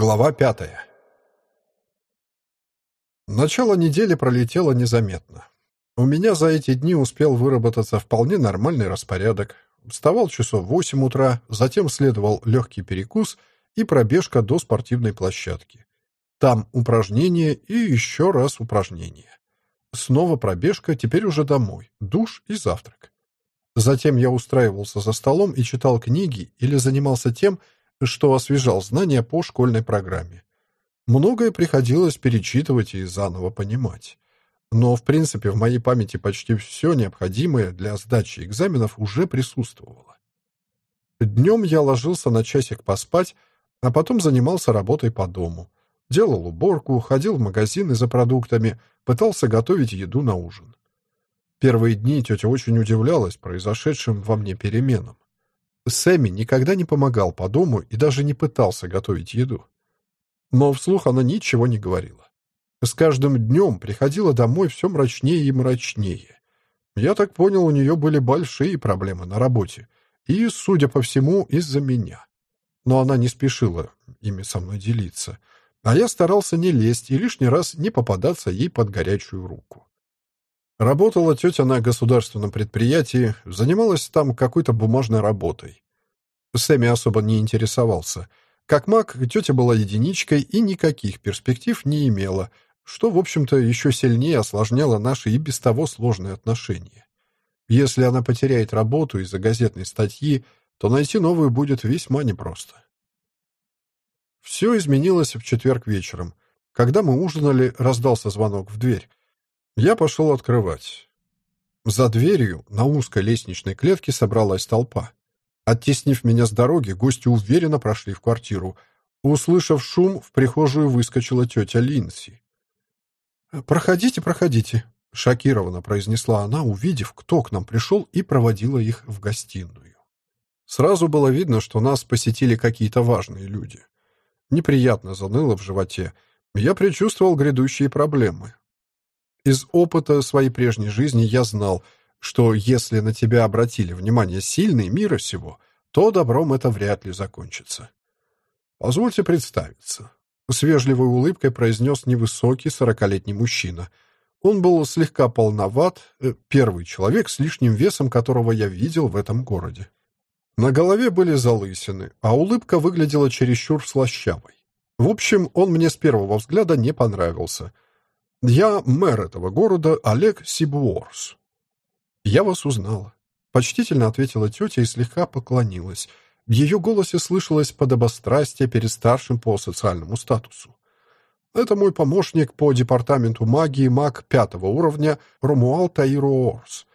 Глава пятая. Начало недели пролетело незаметно. У меня за эти дни успел выработаться вполне нормальный распорядок. Вставал часов в восемь утра, затем следовал легкий перекус и пробежка до спортивной площадки. Там упражнения и еще раз упражнения. Снова пробежка, теперь уже домой, душ и завтрак. Затем я устраивался за столом и читал книги или занимался тем, что освежал знания по школьной программе. Многое приходилось перечитывать и заново понимать. Но, в принципе, в моей памяти почти все необходимое для сдачи экзаменов уже присутствовало. Днем я ложился на часик поспать, а потом занимался работой по дому. Делал уборку, ходил в магазины за продуктами, пытался готовить еду на ужин. Первые дни тетя очень удивлялась произошедшим во мне переменам. Сэмми никогда не помогал по дому и даже не пытался готовить еду. Но вслух она ничего не говорила. С каждым днем приходила домой все мрачнее и мрачнее. Я так понял, у нее были большие проблемы на работе. И, судя по всему, из-за меня. Но она не спешила ими со мной делиться. А я старался не лезть и лишний раз не попадаться ей под горячую руку. Работала тетя на государственном предприятии, занималась там какой-то бумажной работой. Сэмми особо не интересовался. Как маг, тетя была единичкой и никаких перспектив не имела, что, в общем-то, еще сильнее осложняло наши и без того сложные отношения. Если она потеряет работу из-за газетной статьи, то найти новую будет весьма непросто. Все изменилось в четверг вечером. Когда мы ужинали, раздался звонок в дверь. Я пошел открывать. За дверью на узкой лестничной клетке собралась толпа. Оттеснив меня с дороги, гости уверенно прошли в квартиру. Услышав шум, в прихожую выскочила тетя Линси. «Проходите, проходите», — шокированно произнесла она, увидев, кто к нам пришел, и проводила их в гостиную. Сразу было видно, что нас посетили какие-то важные люди. Неприятно заныло в животе. Я предчувствовал грядущие проблемы. Из опыта своей прежней жизни я знал, что если на тебя обратили внимание сильные мира сего, то добром это вряд ли закончится. Позвольте представиться. С вежливой улыбкой произнес невысокий сорокалетний мужчина. Он был слегка полноват, э, первый человек с лишним весом, которого я видел в этом городе. На голове были залысины, а улыбка выглядела чересчур слащавой. В общем, он мне с первого взгляда не понравился — «Я мэр этого города, Олег Сибуорс». «Я вас узнала», — почтительно ответила тетя и слегка поклонилась. В ее голосе слышалось подобострастие перед старшим по социальному статусу. «Это мой помощник по департаменту магии маг пятого уровня Ромуал Таируорс».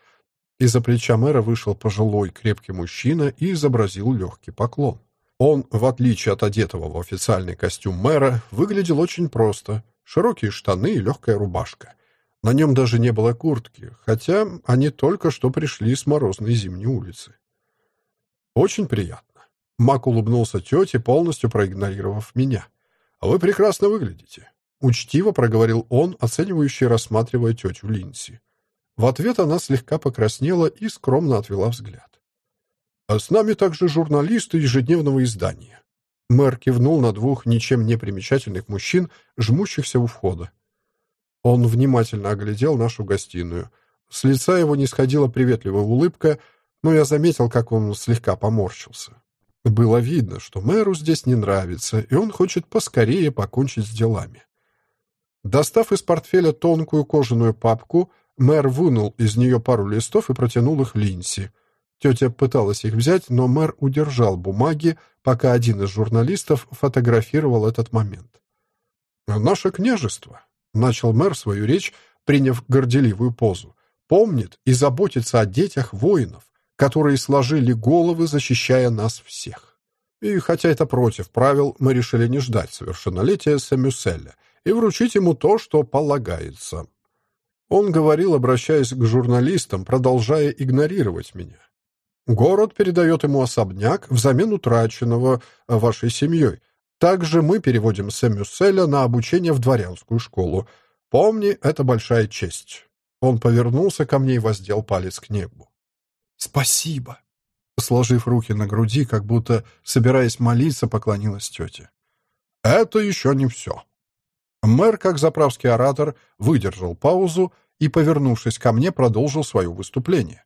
Из-за плеча мэра вышел пожилой крепкий мужчина и изобразил легкий поклон. Он, в отличие от одетого в официальный костюм мэра, выглядел очень просто — Широкие штаны и легкая рубашка. На нем даже не было куртки, хотя они только что пришли с морозной зимней улицы. «Очень приятно». Мак улыбнулся тете, полностью проигнорировав меня. «А вы прекрасно выглядите», — учтиво проговорил он, оценивающий, рассматривая тетю Линси. В ответ она слегка покраснела и скромно отвела взгляд. «А с нами также журналисты ежедневного издания. Мэр кивнул на двух ничем не примечательных мужчин, жмущихся у входа. Он внимательно оглядел нашу гостиную. С лица его не сходила приветливая улыбка, но я заметил, как он слегка поморщился. Было видно, что мэру здесь не нравится, и он хочет поскорее покончить с делами. Достав из портфеля тонкую кожаную папку, мэр вынул из нее пару листов и протянул их Линси — Тетя пыталась их взять, но мэр удержал бумаги, пока один из журналистов фотографировал этот момент. «Наше княжество», — начал мэр свою речь, приняв горделивую позу, «помнит и заботится о детях воинов, которые сложили головы, защищая нас всех. И хотя это против правил, мы решили не ждать совершеннолетия Сэмюселя и вручить ему то, что полагается». Он говорил, обращаясь к журналистам, продолжая игнорировать меня. Город передает ему особняк взамен утраченного вашей семьей. Также мы переводим Сэмюселя на обучение в дворянскую школу. Помни, это большая честь». Он повернулся ко мне и воздел палец к небу. «Спасибо!» Сложив руки на груди, как будто, собираясь молиться, поклонилась тетя. Это еще не все. Мэр, как заправский оратор, выдержал паузу и, повернувшись ко мне, продолжил свое выступление.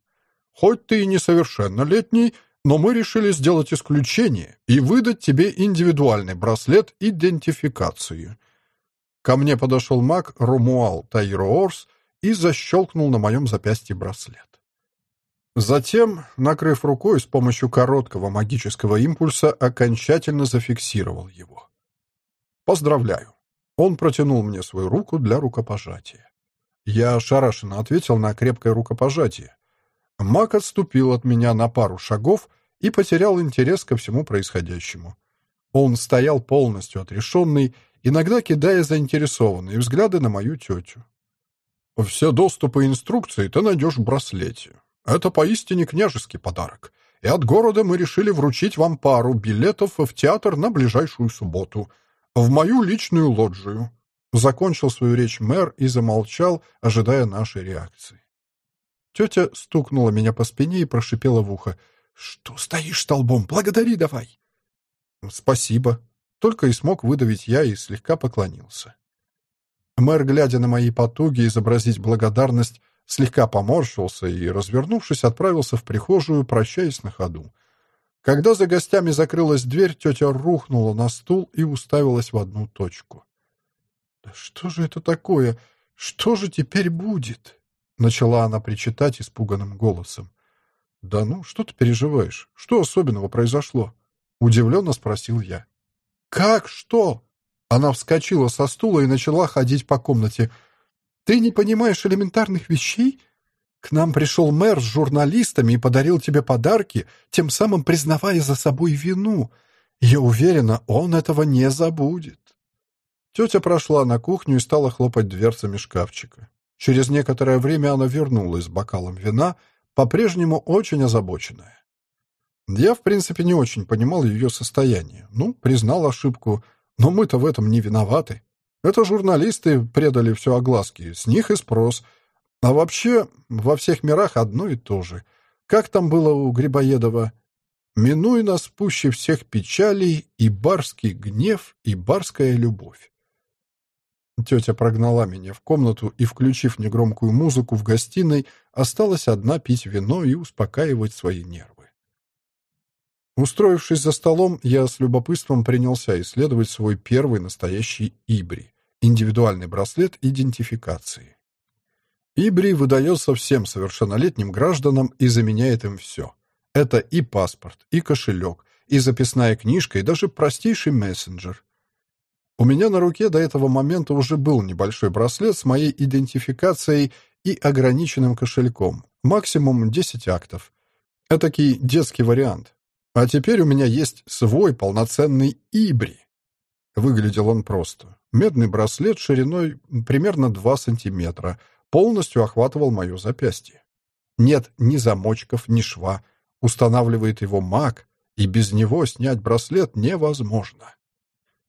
«Хоть ты и несовершеннолетний, но мы решили сделать исключение и выдать тебе индивидуальный браслет идентификации». Ко мне подошел маг Румуал Тайроорс и защелкнул на моем запястье браслет. Затем, накрыв рукой с помощью короткого магического импульса, окончательно зафиксировал его. «Поздравляю!» Он протянул мне свою руку для рукопожатия. Я ошарашенно ответил на крепкое рукопожатие. Мак отступил от меня на пару шагов и потерял интерес ко всему происходящему. Он стоял полностью отрешенный, иногда кидая заинтересованные взгляды на мою тетю. «Все доступы и инструкции ты найдешь в браслете. Это поистине княжеский подарок. И от города мы решили вручить вам пару билетов в театр на ближайшую субботу. В мою личную лоджию». Закончил свою речь мэр и замолчал, ожидая нашей реакции. Тетя стукнула меня по спине и прошипела в ухо. «Что стоишь столбом? Благодари давай!» «Спасибо». Только и смог выдавить я и слегка поклонился. Мэр, глядя на мои потуги изобразить благодарность, слегка поморщился и, развернувшись, отправился в прихожую, прощаясь на ходу. Когда за гостями закрылась дверь, тетя рухнула на стул и уставилась в одну точку. «Да что же это такое? Что же теперь будет?» Начала она причитать испуганным голосом. «Да ну, что ты переживаешь? Что особенного произошло?» Удивленно спросил я. «Как что?» Она вскочила со стула и начала ходить по комнате. Ты не понимаешь элементарных вещей? К нам пришел мэр с журналистами и подарил тебе подарки, тем самым признавая за собой вину. Я уверена, он этого не забудет. Тетя прошла на кухню и стала хлопать дверцами шкафчика. Через некоторое время она вернулась с бокалом вина, по-прежнему очень озабоченная. Я, в принципе, не очень понимал ее состояние. Ну, признал ошибку, но мы-то в этом не виноваты. Это журналисты предали все огласке, с них и спрос. А вообще, во всех мирах одно и то же. Как там было у Грибоедова? «Минуй нас пуще всех печалей, и барский гнев, и барская любовь». Тетя прогнала меня в комнату и, включив негромкую музыку в гостиной, осталась одна пить вино и успокаивать свои нервы. Устроившись за столом, я с любопытством принялся исследовать свой первый настоящий ибри — индивидуальный браслет идентификации. Ибри выдается всем совершеннолетним гражданам и заменяет им все. Это и паспорт, и кошелек, и записная книжка, и даже простейший мессенджер. У меня на руке до этого момента уже был небольшой браслет с моей идентификацией и ограниченным кошельком, максимум 10 актов. Этакий детский вариант. А теперь у меня есть свой полноценный Ибри. Выглядел он просто. Медный браслет шириной примерно 2 сантиметра полностью охватывал мое запястье. Нет ни замочков, ни шва. Устанавливает его маг, и без него снять браслет невозможно.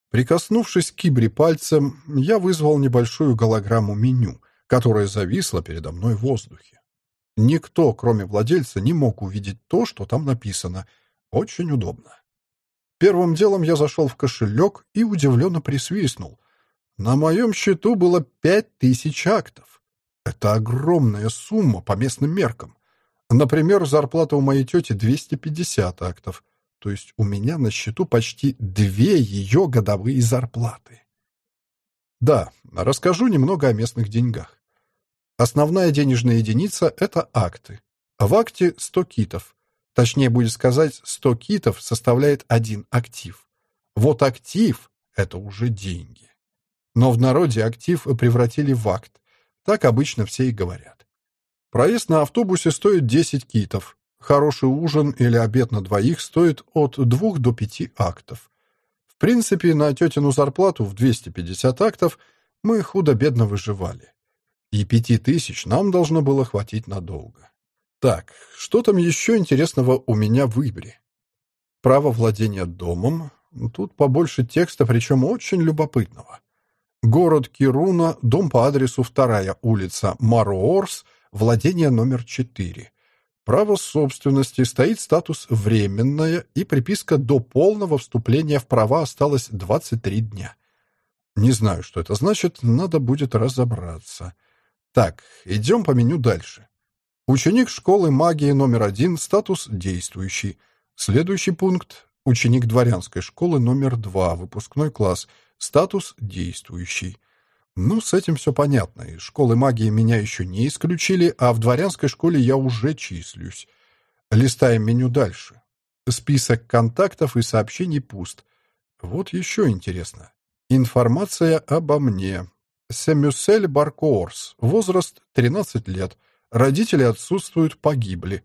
Прикоснувшись к Ибри пальцем, я вызвал небольшую голограмму меню, которая зависла передо мной в воздухе. Никто, кроме владельца, не мог увидеть то, что там написано — очень удобно. Первым делом я зашел в кошелек и удивленно присвистнул. На моем счету было пять тысяч актов. Это огромная сумма по местным меркам. Например, зарплата у моей тети 250 актов. То есть у меня на счету почти две ее годовые зарплаты. Да, расскажу немного о местных деньгах. Основная денежная единица — это акты. В акте 100 китов. Точнее будет сказать, 100 китов составляет один актив. Вот актив — это уже деньги. Но в народе актив превратили в акт. Так обычно все и говорят. Проезд на автобусе стоит 10 китов. Хороший ужин или обед на двоих стоит от 2 до 5 актов. В принципе, на тетину зарплату в 250 актов мы худо-бедно выживали. И пяти тысяч нам должно было хватить надолго. Так, что там еще интересного у меня в выборе? Право владения домом. Тут побольше текста, причем очень любопытного. Город Кируна, дом по адресу вторая улица Маруорс, владение номер 4. Право собственности стоит статус «временное» и приписка «до полного вступления в права» осталось 23 дня. Не знаю, что это значит, надо будет разобраться. Так, идем по меню дальше. Ученик школы магии номер один, статус действующий. Следующий пункт – ученик дворянской школы номер два, выпускной класс, статус действующий. Ну, с этим все понятно. Из школы магии меня еще не исключили, а в дворянской школе я уже числюсь. Листаем меню дальше. Список контактов и сообщений пуст. Вот еще интересно. Информация обо мне. Семюсель Баркоорс. Возраст 13 лет. Родители отсутствуют, погибли.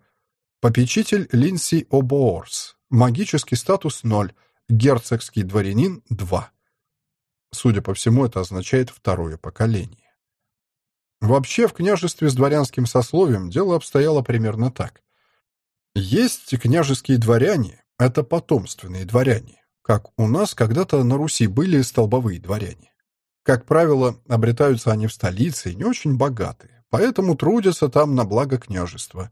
Попечитель Линси Обоорс. Магический статус 0. Герцогский дворянин 2. Судя по всему, это означает второе поколение. Вообще, в княжестве с дворянским сословием дело обстояло примерно так. Есть княжеские дворяне, это потомственные дворяне, как у нас когда-то на Руси были столбовые дворяне. Как правило, обретаются они в столице и не очень богатые, поэтому трудятся там на благо княжества.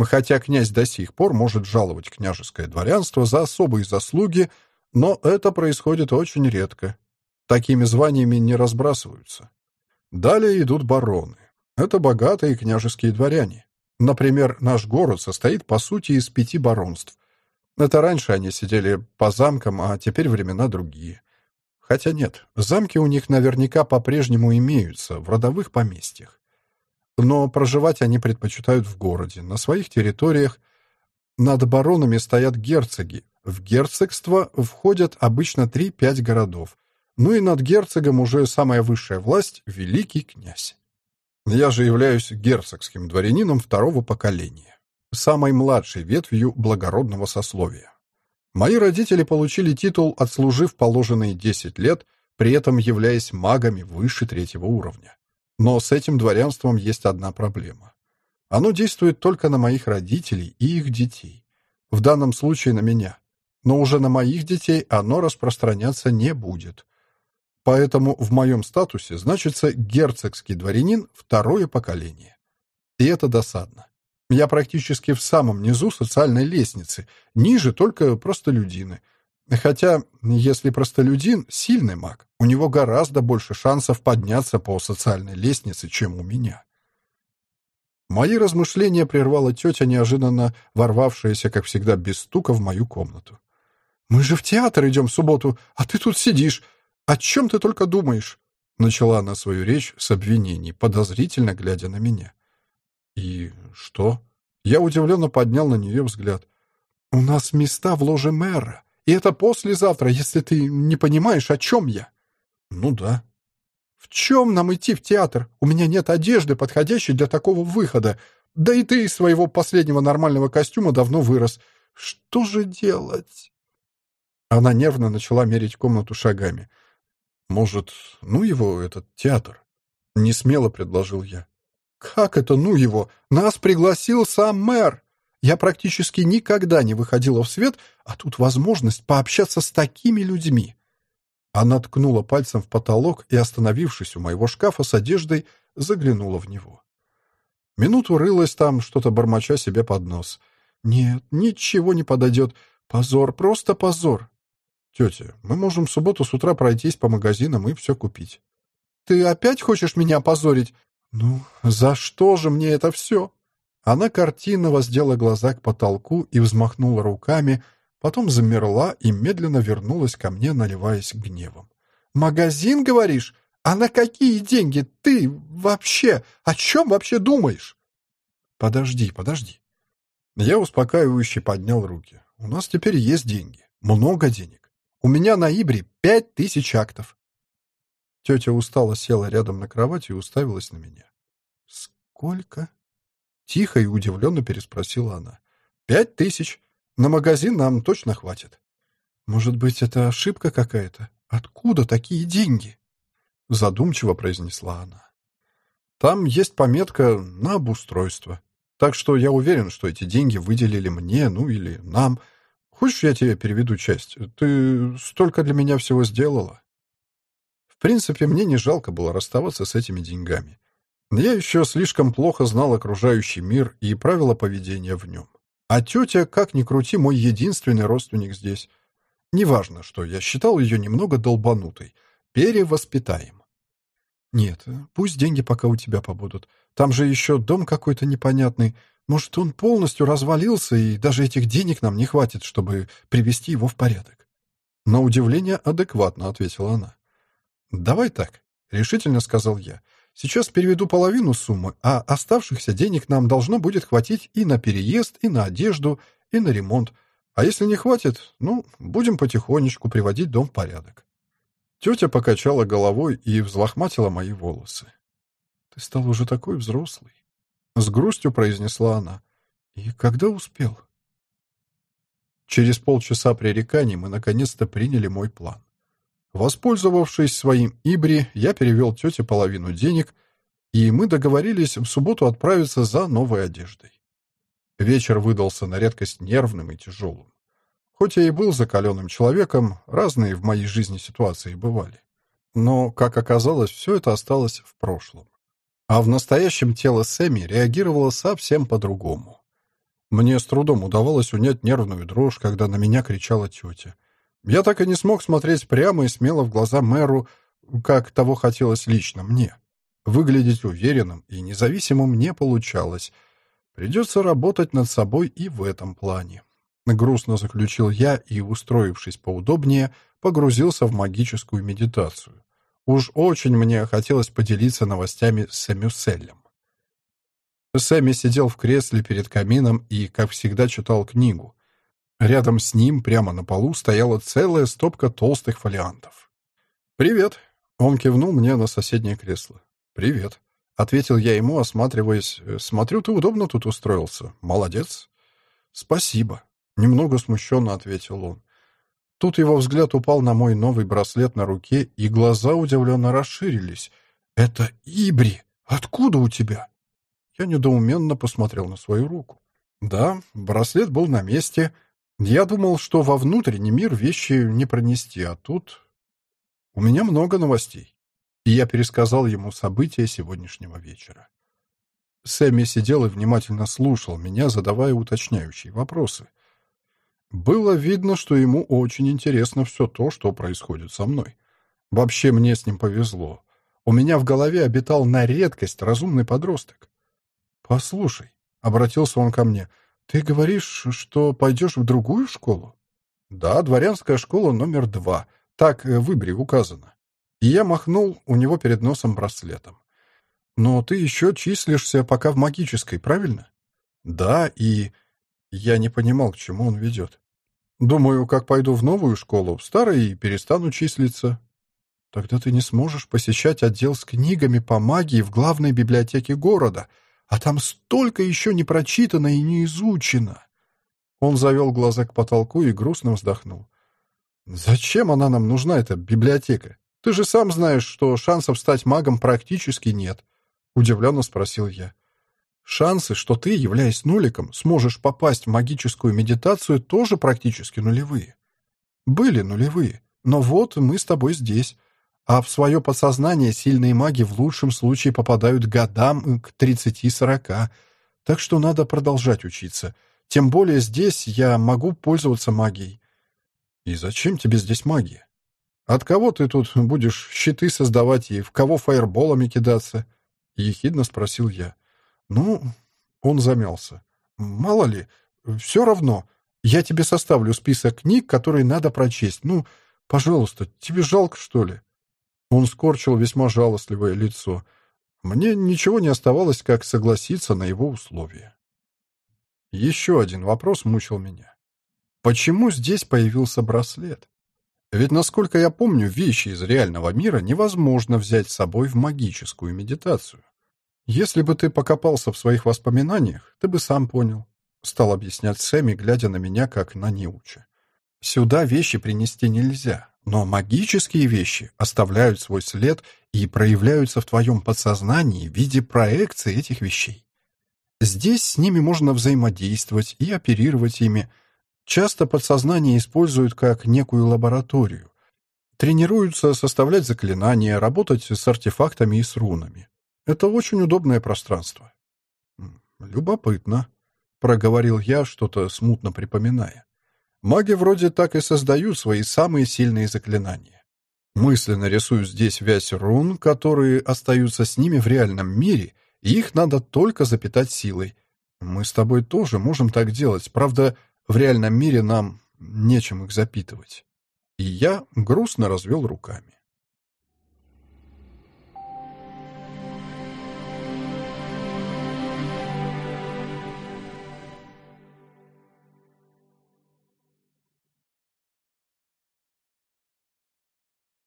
Хотя князь до сих пор может жаловать княжеское дворянство за особые заслуги, но это происходит очень редко. Такими званиями не разбрасываются. Далее идут бароны. Это богатые княжеские дворяне. Например, наш город состоит, по сути, из пяти баронств. Это раньше они сидели по замкам, а теперь времена другие. Хотя нет, замки у них наверняка по-прежнему имеются, в родовых поместьях. Но проживать они предпочитают в городе, на своих территориях. Над баронами стоят герцоги. В герцогство входят обычно 3-5 городов. Ну и над герцогом уже самая высшая власть — великий князь. Я же являюсь герцогским дворянином второго поколения, самой младшей ветвью благородного сословия. Мои родители получили титул, отслужив положенные 10 лет, при этом являясь магами выше третьего уровня. Но с этим дворянством есть одна проблема. Оно действует только на моих родителей и их детей. В данном случае на меня. Но уже на моих детей оно распространяться не будет. Поэтому в моем статусе значится герцогский дворянин второе поколение. И это досадно. Я практически в самом низу социальной лестницы, ниже только простолюдины. Хотя, если простолюдин — сильный маг, у него гораздо больше шансов подняться по социальной лестнице, чем у меня. Мои размышления прервала тетя, неожиданно ворвавшаяся, как всегда, без стука в мою комнату. «Мы же в театр идем в субботу, а ты тут сидишь. О чем ты только думаешь?» Начала она свою речь с обвинений, подозрительно глядя на меня. «И что?» Я удивленно поднял на нее взгляд. «У нас места в ложе мэра, и это послезавтра, если ты не понимаешь, о чем я». «Ну да». «В чем нам идти в театр? У меня нет одежды, подходящей для такого выхода. Да и ты из своего последнего нормального костюма давно вырос. Что же делать?» Она нервно начала мерить комнату шагами. «Может, ну его, этот театр?» — несмело предложил я. «Как это ну его? Нас пригласил сам мэр! Я практически никогда не выходила в свет, а тут возможность пообщаться с такими людьми!» Она ткнула пальцем в потолок и, остановившись у моего шкафа с одеждой, заглянула в него. Минуту рылась там, что-то бормоча себе под нос. «Нет, ничего не подойдет. Позор, просто позор. Тетя, мы можем в субботу с утра пройтись по магазинам и все купить». «Ты опять хочешь меня опозорить? «Ну, за что же мне это все?» Она картинно воздела глаза к потолку и взмахнула руками, потом замерла и медленно вернулась ко мне, наливаясь гневом. «Магазин, говоришь? А на какие деньги? Ты вообще? О чем вообще думаешь?» «Подожди, подожди». Я успокаивающе поднял руки. «У нас теперь есть деньги. Много денег. У меня на Ибре пять тысяч актов. Тетя устало села рядом на кровати и уставилась на меня. «Сколько?» Тихо и удивленно переспросила она. «Пять тысяч. На магазин нам точно хватит». «Может быть, это ошибка какая-то? Откуда такие деньги?» Задумчиво произнесла она. «Там есть пометка на обустройство. Так что я уверен, что эти деньги выделили мне, ну или нам. Хочешь, я тебе переведу часть? Ты столько для меня всего сделала». В принципе, мне не жалко было расставаться с этими деньгами. Я еще слишком плохо знал окружающий мир и правила поведения в нем. А тетя, как ни крути, мой единственный родственник здесь. Неважно, что я считал ее немного долбанутой. Перевоспитаем. Нет, пусть деньги пока у тебя побудут. Там же еще дом какой-то непонятный. Может, он полностью развалился, и даже этих денег нам не хватит, чтобы привести его в порядок. На удивление адекватно ответила она. «Давай так», — решительно сказал я. «Сейчас переведу половину суммы, а оставшихся денег нам должно будет хватить и на переезд, и на одежду, и на ремонт. А если не хватит, ну, будем потихонечку приводить дом в порядок. Тетя покачала головой и взлохматила мои волосы. «Ты стал уже такой взрослый», — с грустью произнесла она. «И когда успел?» Через полчаса пререканий мы наконец-то приняли мой план. Воспользовавшись своим Ибри, я перевел тете половину денег, и мы договорились в субботу отправиться за новой одеждой. Вечер выдался на редкость нервным и тяжелым. Хоть я и был закаленным человеком, разные в моей жизни ситуации бывали. Но, как оказалось, все это осталось в прошлом. А в настоящем тело Сэмми реагировало совсем по-другому. Мне с трудом удавалось унять нервную дрожь, когда на меня кричала тетя. Я так и не смог смотреть прямо и смело в глаза мэру, как того хотелось лично мне. Выглядеть уверенным и независимым не получалось — Придется работать над собой и в этом плане. Грустно заключил я и, устроившись поудобнее, погрузился в магическую медитацию. Уж очень мне хотелось поделиться новостями с Сэмюселем. Сэмми сидел в кресле перед камином и, как всегда, читал книгу. Рядом с ним, прямо на полу, стояла целая стопка толстых фолиантов. «Привет!» — он кивнул мне на соседнее кресло. «Привет!» Ответил я ему, осматриваясь. «Смотрю, ты удобно тут устроился. Молодец». «Спасибо», — немного смущенно ответил он. Тут его взгляд упал на мой новый браслет на руке, и глаза удивленно расширились. «Это Ибри! Откуда у тебя?» Я недоуменно посмотрел на свою руку. Да, браслет был на месте. Я думал, что во внутренний мир вещи не пронести, а тут... У меня много новостей и я пересказал ему события сегодняшнего вечера. Сэмми сидел и внимательно слушал меня, задавая уточняющие вопросы. Было видно, что ему очень интересно все то, что происходит со мной. Вообще мне с ним повезло. У меня в голове обитал на редкость разумный подросток. «Послушай», — обратился он ко мне, — «ты говоришь, что пойдешь в другую школу?» «Да, дворянская школа номер два. Так в Ибре указано». И я махнул у него перед носом браслетом. «Но ты еще числишься пока в магической, правильно?» «Да, и...» Я не понимал, к чему он ведет. «Думаю, как пойду в новую школу, в старой перестану числиться». «Тогда ты не сможешь посещать отдел с книгами по магии в главной библиотеке города, а там столько еще не прочитано и не изучено». Он завел глаза к потолку и грустно вздохнул. «Зачем она нам нужна, эта библиотека? Ты же сам знаешь, что шансов стать магом практически нет, удивленно спросил я. Шансы, что ты, являясь нуликом, сможешь попасть в магическую медитацию, тоже практически нулевые. Были нулевые, но вот мы с тобой здесь. А в свое подсознание сильные маги в лучшем случае попадают годам к 30-40. Так что надо продолжать учиться. Тем более здесь я могу пользоваться магией. И зачем тебе здесь магия? От кого ты тут будешь щиты создавать и в кого фаерболами кидаться?» — ехидно спросил я. «Ну...» — он замялся. «Мало ли, все равно. Я тебе составлю список книг, которые надо прочесть. Ну, пожалуйста, тебе жалко, что ли?» Он скорчил весьма жалостливое лицо. Мне ничего не оставалось, как согласиться на его условия. Еще один вопрос мучил меня. Почему здесь появился браслет? Ведь, насколько я помню, вещи из реального мира невозможно взять с собой в магическую медитацию. Если бы ты покопался в своих воспоминаниях, ты бы сам понял. Стал объяснять Сэмми, глядя на меня, как на неуча. Сюда вещи принести нельзя, но магические вещи оставляют свой след и проявляются в твоем подсознании в виде проекции этих вещей. Здесь с ними можно взаимодействовать и оперировать ими, Часто подсознание используют как некую лабораторию. Тренируются составлять заклинания, работать с артефактами и с рунами. Это очень удобное пространство. Любопытно, проговорил я, что-то смутно припоминая. Маги вроде так и создают свои самые сильные заклинания. Мысленно рисую здесь вязь рун, которые остаются с ними в реальном мире, и их надо только запитать силой. Мы с тобой тоже можем так делать, правда, в реальном мире нам нечем их запитывать. И я грустно развел руками.